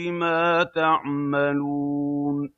بِمَا تَعْمَلُونَ